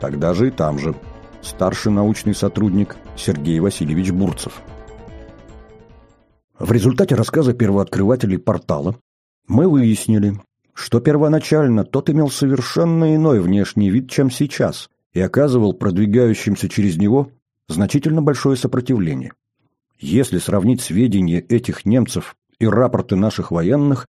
Тогда же и там же. Старший научный сотрудник Сергей Васильевич Бурцев. В результате рассказа первооткрывателей портала мы выяснили, что первоначально тот имел совершенно иной внешний вид, чем сейчас, и оказывал продвигающимся через него значительно большое сопротивление. Если сравнить сведения этих немцев и рапорты наших военных,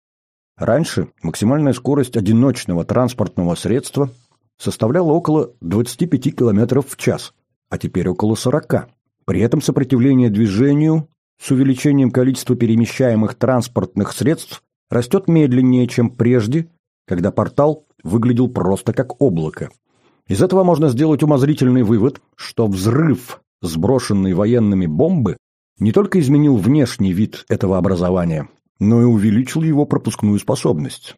раньше максимальная скорость одиночного транспортного средства составляла около 25 км в час, а теперь около 40. При этом сопротивление движению с увеличением количества перемещаемых транспортных средств растет медленнее, чем прежде, когда портал выглядел просто как облако. Из этого можно сделать умозрительный вывод, что взрыв сброшенной военными бомбы не только изменил внешний вид этого образования, но и увеличил его пропускную способность.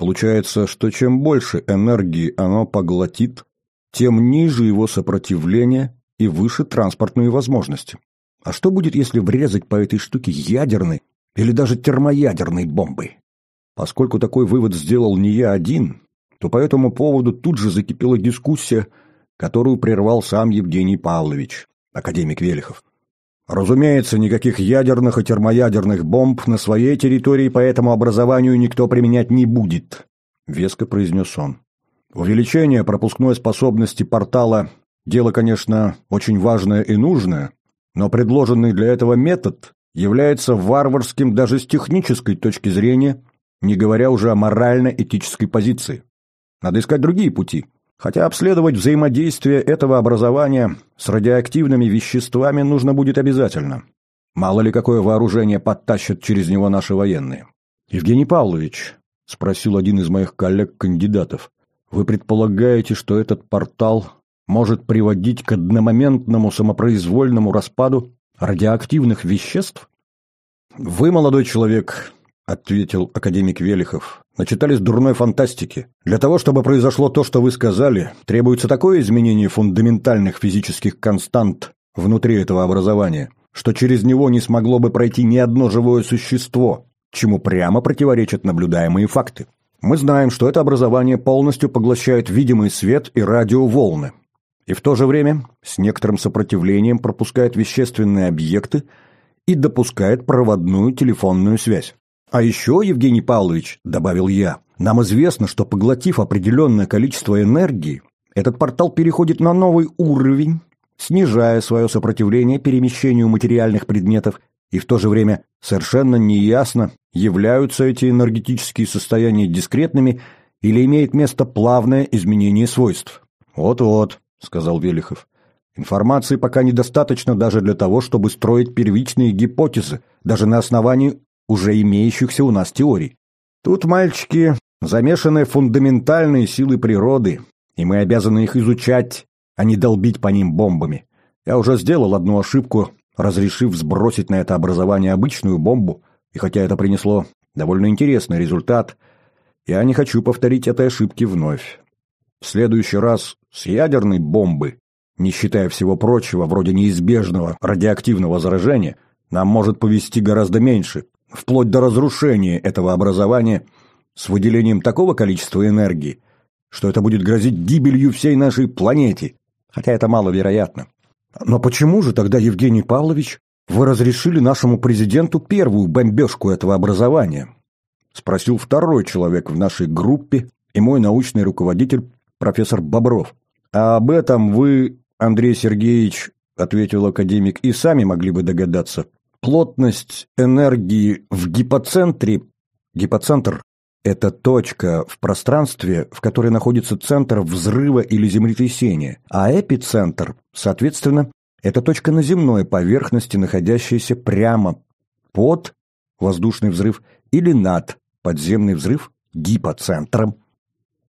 Получается, что чем больше энергии оно поглотит, тем ниже его сопротивление и выше транспортные возможности. А что будет, если врезать по этой штуке ядерной или даже термоядерной бомбой? Поскольку такой вывод сделал не я один, то по этому поводу тут же закипела дискуссия, которую прервал сам Евгений Павлович, академик Велихов. Разумеется, никаких ядерных и термоядерных бомб на своей территории по этому образованию никто применять не будет, веско произнес он. Увеличение пропускной способности портала – дело, конечно, очень важное и нужное, но предложенный для этого метод является варварским даже с технической точки зрения, не говоря уже о морально-этической позиции. Надо искать другие пути. Хотя обследовать взаимодействие этого образования с радиоактивными веществами нужно будет обязательно. Мало ли какое вооружение подтащат через него наши военные. «Евгений Павлович», — спросил один из моих коллег-кандидатов, «вы предполагаете, что этот портал может приводить к одномоментному самопроизвольному распаду радиоактивных веществ?» «Вы, молодой человек, ответил академик Велихов. Начитались дурной фантастики. Для того, чтобы произошло то, что вы сказали, требуется такое изменение фундаментальных физических констант внутри этого образования, что через него не смогло бы пройти ни одно живое существо, чему прямо противоречат наблюдаемые факты. Мы знаем, что это образование полностью поглощает видимый свет и радиоволны, и в то же время с некоторым сопротивлением пропускает вещественные объекты и допускает проводную телефонную связь. А еще, Евгений Павлович, добавил я, нам известно, что поглотив определенное количество энергии, этот портал переходит на новый уровень, снижая свое сопротивление перемещению материальных предметов, и в то же время совершенно неясно, являются эти энергетические состояния дискретными или имеет место плавное изменение свойств. «Вот-вот», — сказал Велихов. «Информации пока недостаточно даже для того, чтобы строить первичные гипотезы, даже на основании уже имеющихся у нас теорий. Тут, мальчики, замешаны фундаментальные силы природы, и мы обязаны их изучать, а не долбить по ним бомбами. Я уже сделал одну ошибку, разрешив сбросить на это образование обычную бомбу, и хотя это принесло довольно интересный результат, я не хочу повторить этой ошибки вновь. В следующий раз с ядерной бомбы, не считая всего прочего, вроде неизбежного радиоактивного заражения, нам может повести гораздо меньше, вплоть до разрушения этого образования с выделением такого количества энергии, что это будет грозить гибелью всей нашей планете, хотя это маловероятно. Но почему же тогда, Евгений Павлович, вы разрешили нашему президенту первую бомбежку этого образования? Спросил второй человек в нашей группе и мой научный руководитель профессор Бобров. А об этом вы, Андрей Сергеевич, ответил академик, и сами могли бы догадаться. Плотность энергии в гипоцентре, гипоцентр – это точка в пространстве, в которой находится центр взрыва или землетрясения, а эпицентр, соответственно, это точка на земной поверхности, находящаяся прямо под воздушный взрыв или над подземный взрыв гипоцентром.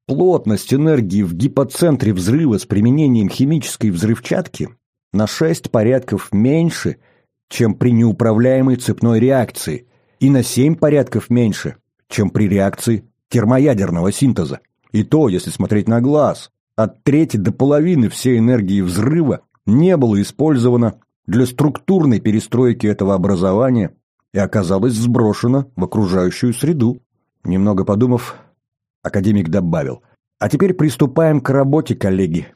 Плотность энергии в гипоцентре взрыва с применением химической взрывчатки на 6 порядков меньше – чем при неуправляемой цепной реакции, и на 7 порядков меньше, чем при реакции термоядерного синтеза. И то, если смотреть на глаз, от трети до половины всей энергии взрыва не было использовано для структурной перестройки этого образования и оказалось сброшено в окружающую среду. Немного подумав, академик добавил, «А теперь приступаем к работе, коллеги.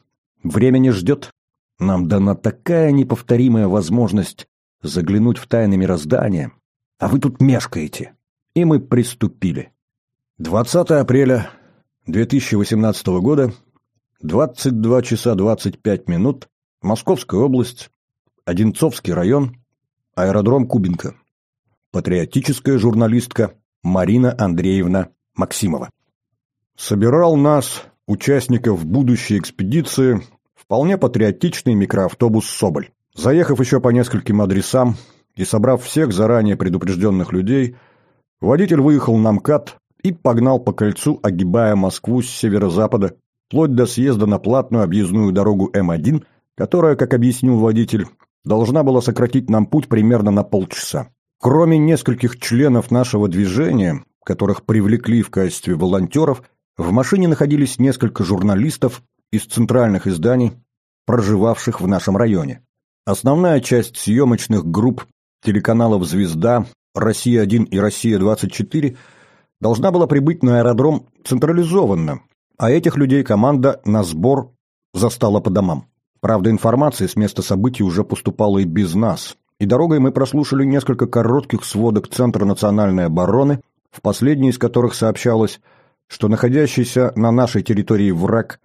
Время не ждет. Нам дана такая неповторимая возможность заглянуть в тайны мироздания, а вы тут мешкаете. И мы приступили. 20 апреля 2018 года, 22 часа 25 минут, Московская область, Одинцовский район, аэродром Кубинка. Патриотическая журналистка Марина Андреевна Максимова. Собирал нас, участников будущей экспедиции, вполне патриотичный микроавтобус «Соболь». Заехав еще по нескольким адресам и собрав всех заранее предупрежденных людей, водитель выехал на МКАД и погнал по кольцу, огибая Москву с северо-запада, вплоть до съезда на платную объездную дорогу М1, которая, как объяснил водитель, должна была сократить нам путь примерно на полчаса. Кроме нескольких членов нашего движения, которых привлекли в качестве волонтеров, в машине находились несколько журналистов из центральных изданий, проживавших в нашем районе. Основная часть съемочных групп телеканалов «Звезда», «Россия-1» и «Россия-24» должна была прибыть на аэродром централизованно, а этих людей команда на сбор застала по домам. Правда, информация с места событий уже поступала и без нас, и дорогой мы прослушали несколько коротких сводок Центра национальной обороны, в последней из которых сообщалось, что находящийся на нашей территории враг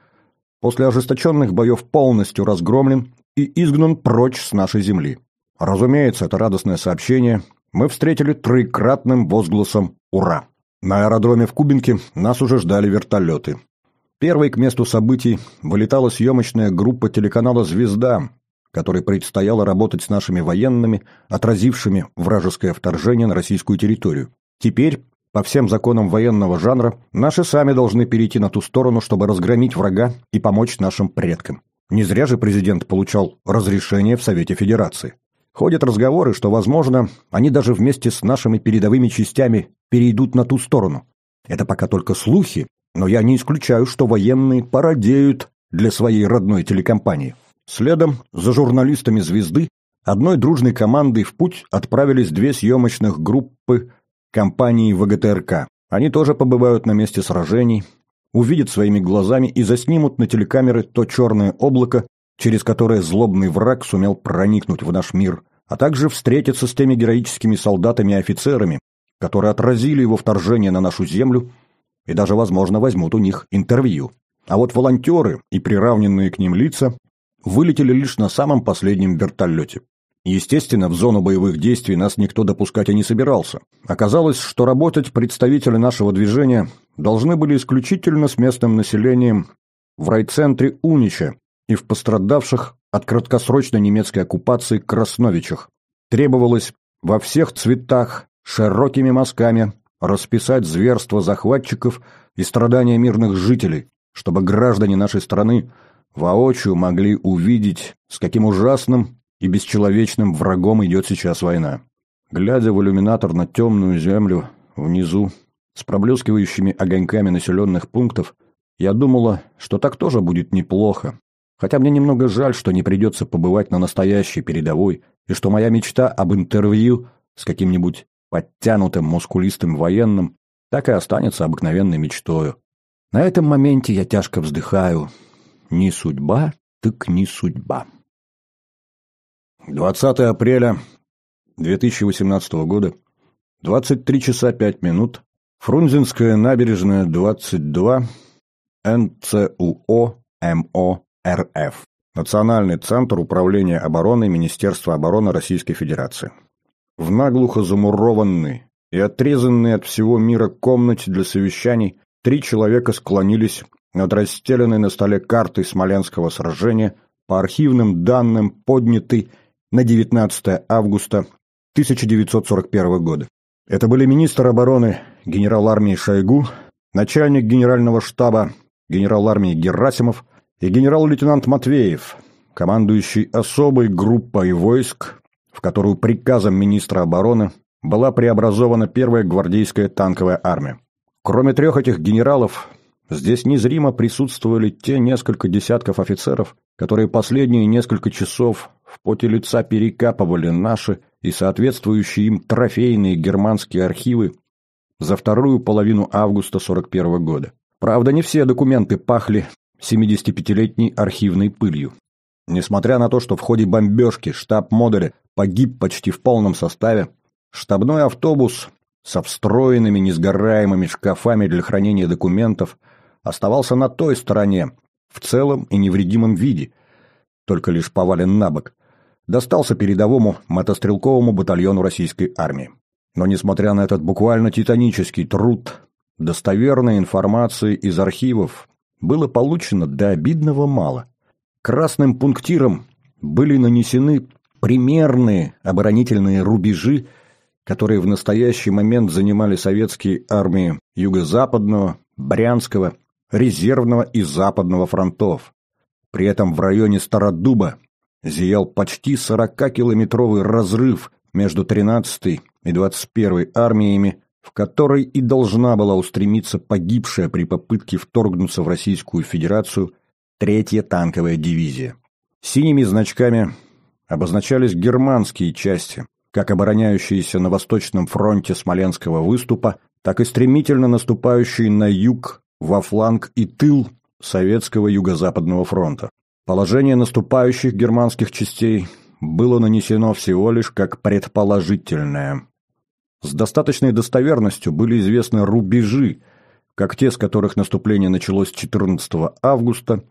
после ожесточенных боев полностью разгромлен и изгнан прочь с нашей земли. Разумеется, это радостное сообщение мы встретили троекратным возгласом «Ура!». На аэродроме в Кубинке нас уже ждали вертолеты. Первой к месту событий вылетала съемочная группа телеканала «Звезда», которой предстояло работать с нашими военными, отразившими вражеское вторжение на российскую территорию. Теперь, по всем законам военного жанра, наши сами должны перейти на ту сторону, чтобы разгромить врага и помочь нашим предкам. Не зря же президент получал разрешение в Совете Федерации. Ходят разговоры, что, возможно, они даже вместе с нашими передовыми частями перейдут на ту сторону. Это пока только слухи, но я не исключаю, что военные пародеют для своей родной телекомпании. Следом за журналистами «Звезды» одной дружной командой в путь отправились две съемочных группы компании ВГТРК. Они тоже побывают на месте сражений, увидят своими глазами и заснимут на телекамеры то черное облако, через которое злобный враг сумел проникнуть в наш мир, а также встретятся с теми героическими солдатами и офицерами, которые отразили его вторжение на нашу землю и даже, возможно, возьмут у них интервью. А вот волонтеры и приравненные к ним лица вылетели лишь на самом последнем вертолете. Естественно, в зону боевых действий нас никто допускать и не собирался. Оказалось, что работать представители нашего движения должны были исключительно с местным населением в райцентре Унича и в пострадавших от краткосрочной немецкой оккупации Красновичах. Требовалось во всех цветах, широкими мазками расписать зверство захватчиков и страдания мирных жителей, чтобы граждане нашей страны воочию могли увидеть, с каким ужасным и бесчеловечным врагом идет сейчас война. Глядя в иллюминатор на темную землю внизу, с проблескивающими огоньками населенных пунктов, я думала, что так тоже будет неплохо. Хотя мне немного жаль, что не придется побывать на настоящей передовой, и что моя мечта об интервью с каким-нибудь подтянутым, мускулистым военным так и останется обыкновенной мечтою. На этом моменте я тяжко вздыхаю. Не судьба, так не судьба. 20 апреля 2018 года, 23 часа 5 минут, Фрунзенская набережная, 22, НЦУО МО РФ. Национальный центр управления обороной Министерства обороны Российской Федерации. В наглухо замурованной и отрезанной от всего мира комнате для совещаний три человека склонились над расстеленной на столе картой Смоленского сражения по архивным данным, поднятой на 19 августа 1941 года. Это были министр обороны генерал армии Шойгу, начальник генерального штаба генерал армии Герасимов и генерал-лейтенант Матвеев, командующий особой группой войск, в которую приказом министра обороны была преобразована первая гвардейская танковая армия. Кроме трех этих генералов, здесь незримо присутствовали те несколько десятков офицеров, которые последние несколько часов в поте лица перекапывали наши и соответствующие им трофейные германские архивы за вторую половину августа 41 года. Правда, не все документы пахли 75-летней архивной пылью. Несмотря на то, что в ходе бомбежки штаб модуля погиб почти в полном составе, штабной автобус со встроенными несгораемыми шкафами для хранения документов оставался на той стороне, в целом и невредимом виде, только лишь повален на бок, достался передовому мотострелковому батальону российской армии. Но несмотря на этот буквально титанический труд, достоверной информации из архивов было получено до обидного мало. Красным пунктиром были нанесены примерные оборонительные рубежи, которые в настоящий момент занимали советские армии Юго-Западного, Брянского, Резервного и Западного фронтов. При этом в районе Стародуба зиял почти 40-километровый разрыв между 13-й и 21-й армиями, в который и должна была устремиться погибшая при попытке вторгнуться в Российскую Федерацию третья танковая дивизия. Синими значками обозначались германские части, как обороняющиеся на Восточном фронте Смоленского выступа, так и стремительно наступающие на юг, во фланг и тыл Советского Юго-Западного фронта. Положение наступающих германских частей было нанесено всего лишь как предположительное. С достаточной достоверностью были известны рубежи, как те, с которых наступление началось 14 августа,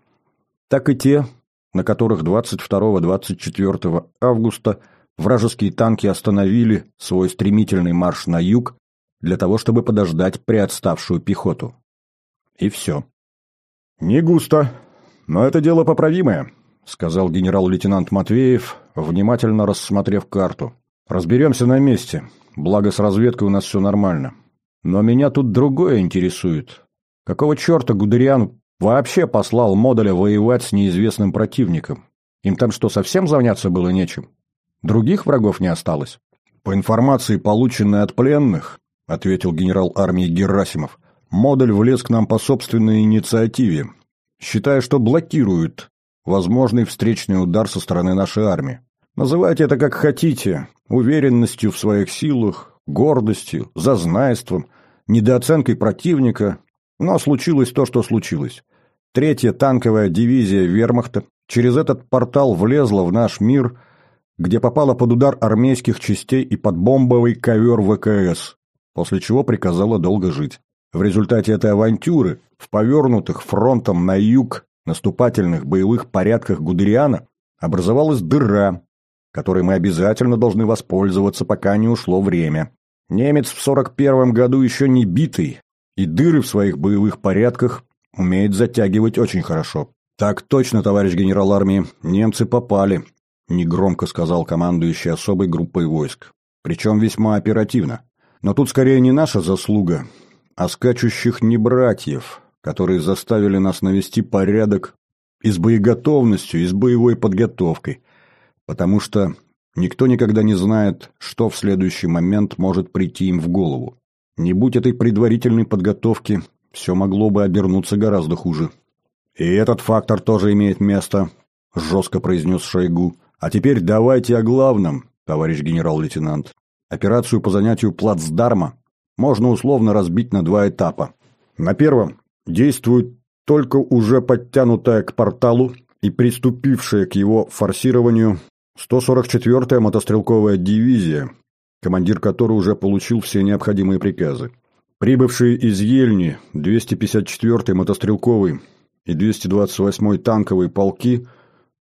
так и те, на которых 22-24 августа вражеские танки остановили свой стремительный марш на юг для того, чтобы подождать приотставшую пехоту. И все. «Не густо, но это дело поправимое», — сказал генерал-лейтенант Матвеев, внимательно рассмотрев карту. «Разберемся на месте, благо с разведкой у нас все нормально. Но меня тут другое интересует. Какого черта Гудериан вообще послал модуля воевать с неизвестным противником? Им там что, совсем заняться было нечем? Других врагов не осталось?» «По информации, полученной от пленных», — ответил генерал армии Герасимов, Модуль влез к нам по собственной инициативе, считая, что блокирует возможный встречный удар со стороны нашей армии. Называйте это как хотите, уверенностью в своих силах, гордостью, зазнайством, недооценкой противника, но случилось то, что случилось. Третья танковая дивизия вермахта через этот портал влезла в наш мир, где попала под удар армейских частей и под бомбовый ковер ВКС, после чего приказала долго жить. В результате этой авантюры в повернутых фронтом на юг наступательных боевых порядках Гудериана образовалась дыра, которой мы обязательно должны воспользоваться, пока не ушло время. Немец в 41 году еще не битый, и дыры в своих боевых порядках умеет затягивать очень хорошо. «Так точно, товарищ генерал армии, немцы попали», – негромко сказал командующий особой группой войск. Причем весьма оперативно. Но тут скорее не наша заслуга, а скачущих небратьев, которые заставили нас навести порядок и с боеготовностью, и с боевой подготовкой, потому что никто никогда не знает, что в следующий момент может прийти им в голову. Не будь этой предварительной подготовки, все могло бы обернуться гораздо хуже. «И этот фактор тоже имеет место», — жестко произнес Шойгу. «А теперь давайте о главном, товарищ генерал-лейтенант. Операцию по занятию плацдарма можно условно разбить на два этапа. На первом действует только уже подтянутая к порталу и приступившая к его форсированию 144-я мотострелковая дивизия, командир которой уже получил все необходимые приказы. Прибывшие из Ельни 254-й мотострелковый и 228-й танковые полки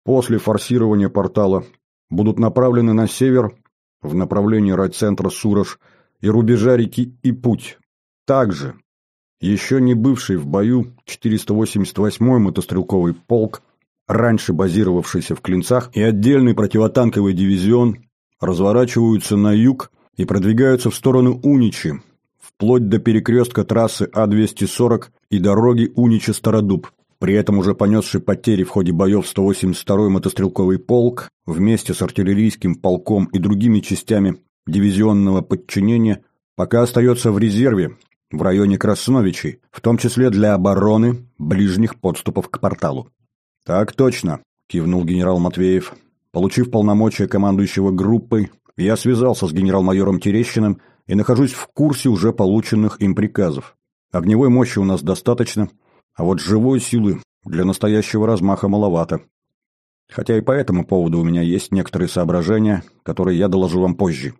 после форсирования портала будут направлены на север в направлении райцентра Сурож и рубежа реки и путь. Также еще не бывший в бою 488-й мотострелковый полк, раньше базировавшийся в Клинцах, и отдельный противотанковый дивизион разворачиваются на юг и продвигаются в сторону Уничи, вплоть до перекрестка трассы А-240 и дороги Уничи-Стародуб. При этом уже понесший потери в ходе боев 182-й мотострелковый полк вместе с артиллерийским полком и другими частями дивизионного подчинения пока остается в резерве в районе Красновичей, в том числе для обороны ближних подступов к порталу. «Так точно», – кивнул генерал Матвеев. Получив полномочия командующего группой, я связался с генерал-майором Терещиным и нахожусь в курсе уже полученных им приказов. Огневой мощи у нас достаточно, а вот живой силы для настоящего размаха маловато. Хотя и по этому поводу у меня есть некоторые соображения, которые я доложу вам позже.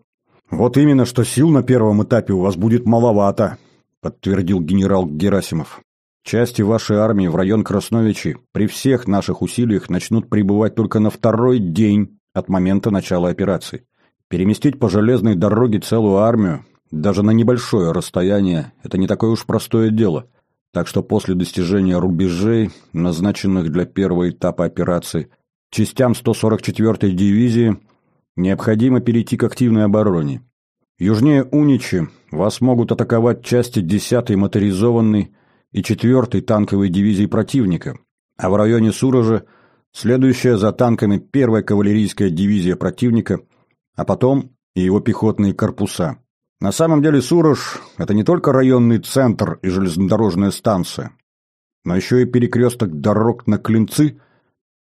Вот именно, что сил на первом этапе у вас будет маловато, подтвердил генерал Герасимов. Части вашей армии в район Красновичи при всех наших усилиях начнут прибывать только на второй день от момента начала операции. Переместить по железной дороге целую армию, даже на небольшое расстояние, это не такое уж простое дело. Так что после достижения рубежей, назначенных для первого этапа операции, частям 144-й дивизии необходимо перейти к активной обороне. Южнее Уничи вас могут атаковать части 10-й моторизованной и 4-й танковой дивизии противника, а в районе Суража следующая за танками 1-я кавалерийская дивизия противника, а потом и его пехотные корпуса. На самом деле Сурож – это не только районный центр и железнодорожная станция, но еще и перекресток дорог на Клинцы,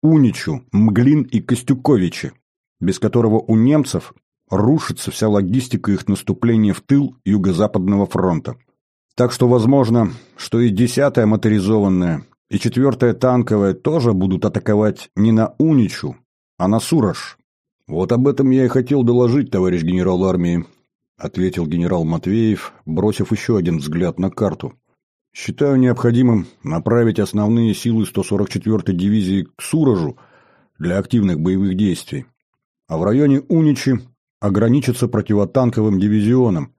Уничу, Мглин и Костюковичи, без которого у немцев рушится вся логистика их наступления в тыл Юго-Западного фронта. Так что возможно, что и 10-я моторизованная, и 4-я танковая тоже будут атаковать не на Уничу, а на Сураж. «Вот об этом я и хотел доложить, товарищ генерал армии», — ответил генерал Матвеев, бросив еще один взгляд на карту. «Считаю необходимым направить основные силы 144-й дивизии к Суражу для активных боевых действий, а в районе Уничи ограничиться противотанковым дивизионом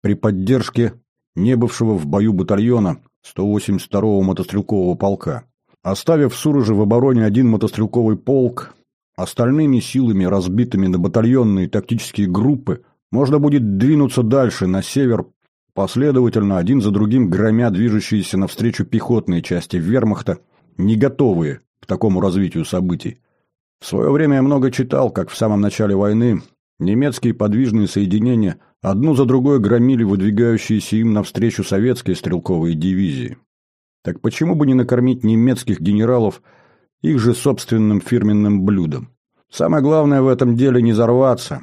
при поддержке не бывшего в бою батальона 182-го мотострелкового полка. Оставив Суроже в обороне один мотострелковый полк, остальными силами, разбитыми на батальонные тактические группы, можно будет двинуться дальше, на север, последовательно, один за другим громя движущиеся навстречу пехотные части вермахта, не готовые к такому развитию событий. В свое время я много читал, как в самом начале войны немецкие подвижные соединения одну за другой громили выдвигающиеся им навстречу советские стрелковые дивизии. Так почему бы не накормить немецких генералов их же собственным фирменным блюдом? Самое главное в этом деле не взорваться,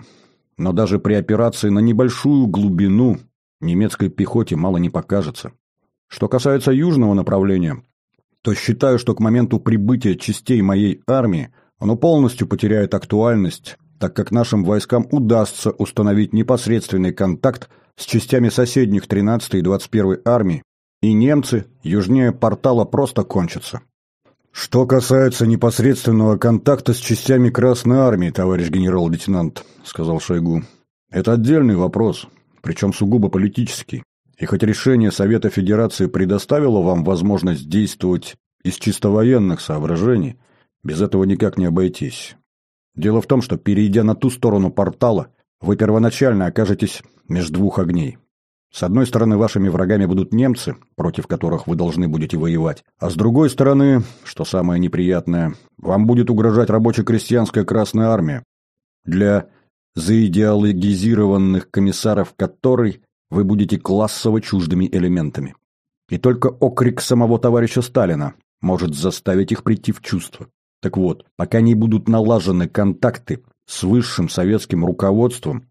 но даже при операции на небольшую глубину немецкой пехоте мало не покажется. Что касается южного направления, то считаю, что к моменту прибытия частей моей армии оно полностью потеряет актуальность так как нашим войскам удастся установить непосредственный контакт с частями соседних 13-й и 21-й армий, и немцы южнее портала просто кончатся. «Что касается непосредственного контакта с частями Красной Армии, товарищ генерал-лейтенант», — сказал Шойгу, — «это отдельный вопрос, причем сугубо политический. И хоть решение Совета Федерации предоставило вам возможность действовать из чисто военных соображений, без этого никак не обойтись. Дело в том, что, перейдя на ту сторону портала, вы первоначально окажетесь между двух огней. С одной стороны, вашими врагами будут немцы, против которых вы должны будете воевать, а с другой стороны, что самое неприятное, вам будет угрожать рабоче-крестьянская Красная Армия, для заидеологизированных комиссаров которой вы будете классово чуждыми элементами. И только окрик самого товарища Сталина может заставить их прийти в чувство. Так вот, пока не будут налажены контакты с высшим советским руководством,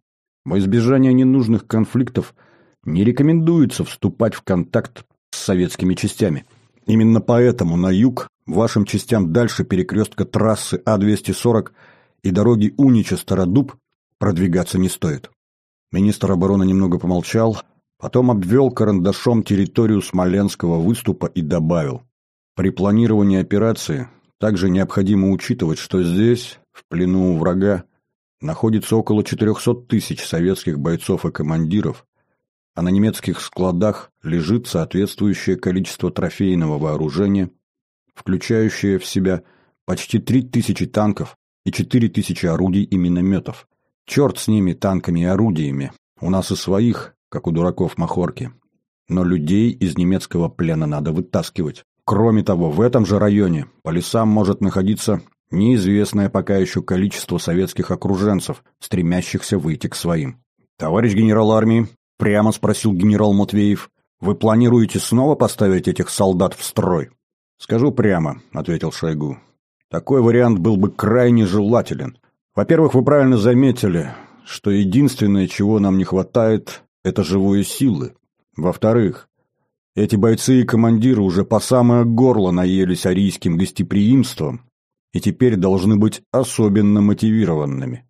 во избежание ненужных конфликтов не рекомендуется вступать в контакт с советскими частями. Именно поэтому на юг вашим частям дальше перекрестка трассы А-240 и дороги Унича-Стародуб продвигаться не стоит. Министр обороны немного помолчал, потом обвел карандашом территорию Смоленского выступа и добавил. При планировании операции также необходимо учитывать, что здесь, в плену у врага, находится около 400 тысяч советских бойцов и командиров, а на немецких складах лежит соответствующее количество трофейного вооружения, включающее в себя почти 3000 танков и 4000 орудий и минометов. Черт с ними, танками и орудиями. У нас и своих, как у дураков Махорки. Но людей из немецкого плена надо вытаскивать. Кроме того, в этом же районе по лесам может находиться неизвестное пока еще количество советских окруженцев, стремящихся выйти к своим. «Товарищ генерал армии», — прямо спросил генерал Матвеев, — «вы планируете снова поставить этих солдат в строй?» «Скажу прямо», — ответил Шойгу. «Такой вариант был бы крайне желателен. Во-первых, вы правильно заметили, что единственное, чего нам не хватает, это живой силы. Во-вторых, Эти бойцы и командиры уже по самое горло наелись арийским гостеприимством и теперь должны быть особенно мотивированными.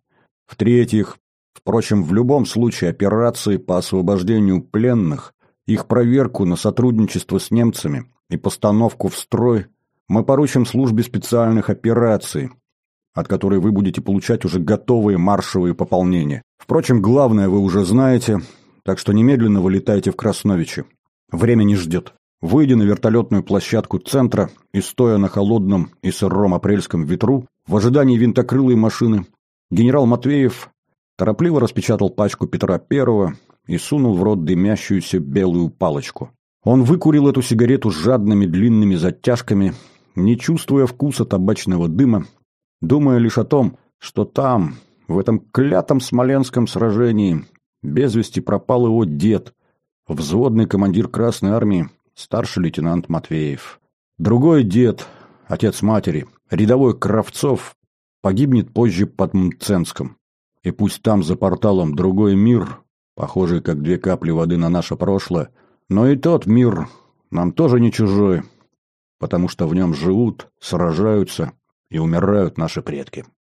В-третьих, впрочем, в любом случае операции по освобождению пленных, их проверку на сотрудничество с немцами и постановку в строй мы поручим службе специальных операций, от которой вы будете получать уже готовые маршевые пополнения. Впрочем, главное вы уже знаете, так что немедленно вылетайте в Красновичи. Время не ждет. Выйдя на вертолетную площадку центра и стоя на холодном и сыром апрельском ветру, в ожидании винтокрылой машины, генерал Матвеев торопливо распечатал пачку Петра Первого и сунул в рот дымящуюся белую палочку. Он выкурил эту сигарету жадными длинными затяжками, не чувствуя вкуса табачного дыма, думая лишь о том, что там, в этом клятом смоленском сражении, без вести пропал его дед, взводный командир Красной Армии, старший лейтенант Матвеев. Другой дед, отец матери, рядовой Кравцов, погибнет позже под Мценском. И пусть там за порталом другой мир, похожий как две капли воды на наше прошлое, но и тот мир нам тоже не чужой, потому что в нем живут, сражаются и умирают наши предки.